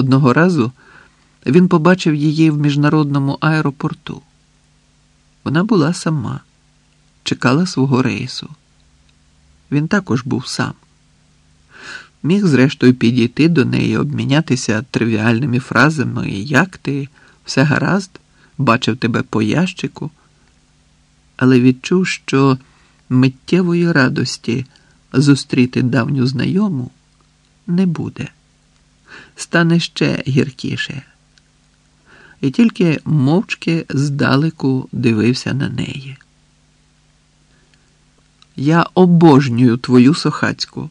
Одного разу він побачив її в міжнародному аеропорту. Вона була сама, чекала свого рейсу. Він також був сам. Міг, зрештою, підійти до неї, обмінятися тривіальними фразами Як ти, все гаразд, бачив тебе по ящику, але відчув, що миттєвої радості зустріти давню знайому не буде, стане ще гіркіше. І тільки мовчки здалеку дивився на неї. Я обожнюю твою сохацьку,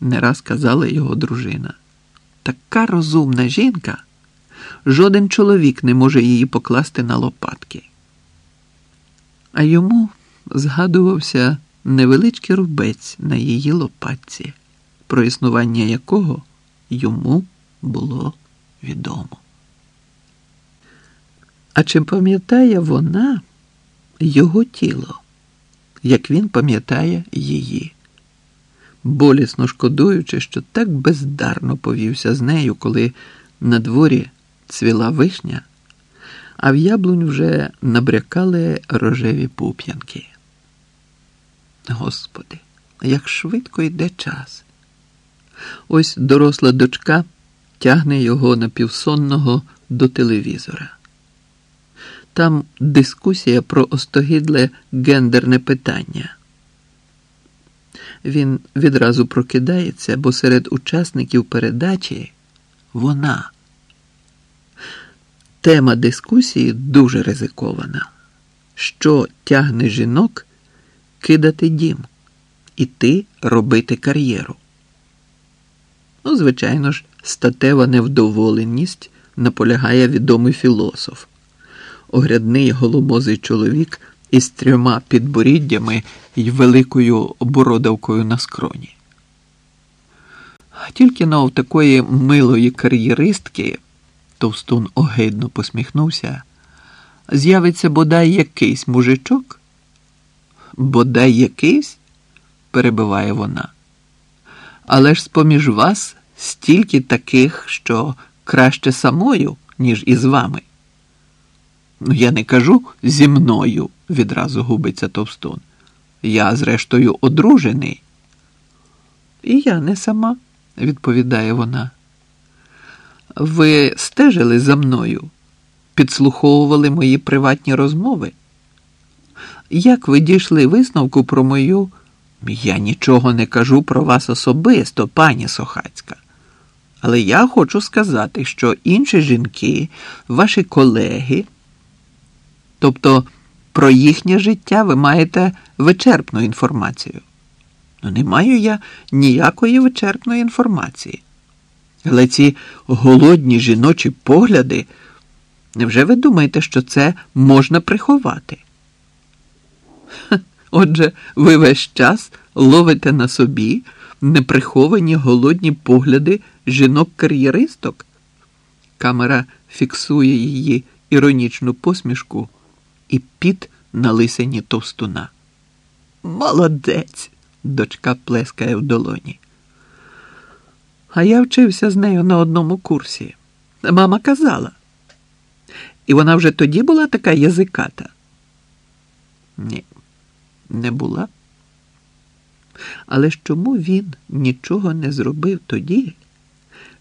не раз казала його дружина. Така розумна жінка, жоден чоловік не може її покласти на лопатки. А йому згадувався невеличкий рубець на її лопатці, про існування якого йому було відомо. А чи пам'ятає вона його тіло, як він пам'ятає її, болісно шкодуючи, що так бездарно повівся з нею, коли на дворі цвіла вишня, а в яблунь вже набрякали рожеві пуп'янки. Господи, як швидко йде час. Ось доросла дочка тягне його напівсонного до телевізора. Там дискусія про остогідле гендерне питання. Він відразу прокидається, бо серед учасників передачі вона. Тема дискусії дуже ризикована. Що тягне жінок кидати дім, іти робити кар'єру? Ну, звичайно ж, статева невдоволеність наполягає відомий філософ, огрядний голомозий чоловік із трьома підборіддями й великою бородавкою на скроні. Тільки на такої милої кар'єристки, товстун огидно посміхнувся, з'явиться бодай якийсь мужичок? Бодай якийсь? перебиває вона. Але ж з-поміж вас стільки таких, що краще самою, ніж із вами. Ну, я не кажу зі мною, відразу губиться товстун. Я, зрештою, одружений. І я не сама, відповідає вона. Ви стежили за мною, підслуховували мої приватні розмови. Як ви дійшли висновку про мою? Я нічого не кажу про вас особисто, пані Сохацька. Але я хочу сказати, що інші жінки, ваші колеги, тобто про їхнє життя ви маєте вичерпну інформацію. Ну, не маю я ніякої вичерпної інформації. Але ці голодні жіночі погляди, невже ви думаєте, що це можна приховати? Отже, ви весь час ловите на собі неприховані голодні погляди жінок-кар'єристок. Камера фіксує її іронічну посмішку і піт на лисині товстуна. Молодець! дочка плескає в долоні. А я вчився з нею на одному курсі. Мама казала. І вона вже тоді була така язиката? Ні, не була. Але ж чому він нічого не зробив тоді,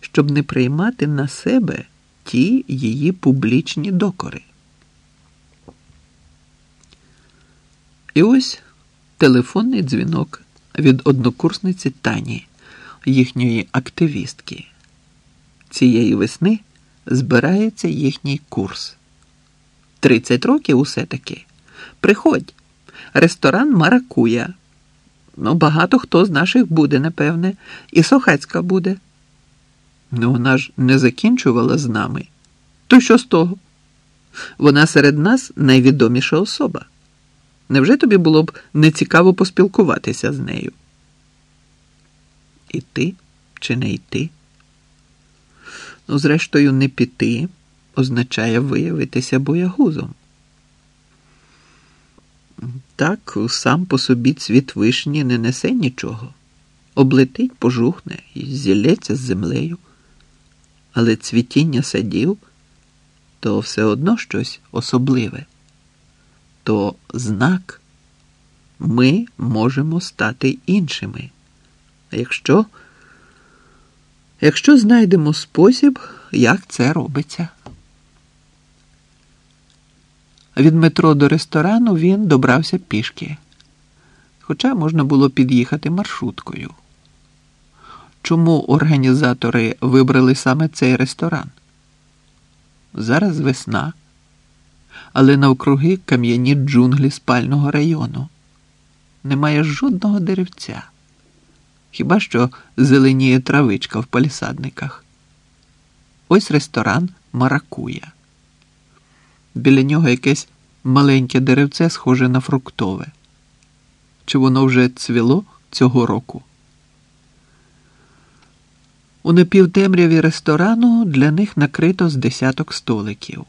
щоб не приймати на себе ті її публічні докори? І ось телефонний дзвінок від однокурсниці Тані, їхньої активістки. Цієї весни збирається їхній курс. Тридцять років усе таки. Приходь, ресторан Маракуя. Ну, багато хто з наших буде, напевне, і Сохацька буде. Ну, вона ж не закінчувала з нами. То що з того? Вона серед нас найвідоміша особа. Невже тобі було б нецікаво поспілкуватися з нею? Іти чи не йти? Ну, зрештою, не піти означає виявитися боягузом. Так, сам по собі цвіт вишні не несе нічого. Облетить, пожухне і зілється з землею. але цвітіння садів то все одно щось особливе. То знак ми можемо стати іншими. Якщо, якщо знайдемо спосіб, як це робиться. Від метро до ресторану він добрався пішки, хоча можна було під'їхати маршруткою. Чому організатори вибрали саме цей ресторан? Зараз весна, але навкруги кам'яні джунглі спального району. Немає жодного деревця, хіба що зеленіє травичка в палісадниках. Ось ресторан Маракуя. Біля нього якесь маленьке деревце, схоже на фруктове. Чи воно вже цвіло цього року? У напівтемряві ресторану для них накрито з десяток столиків.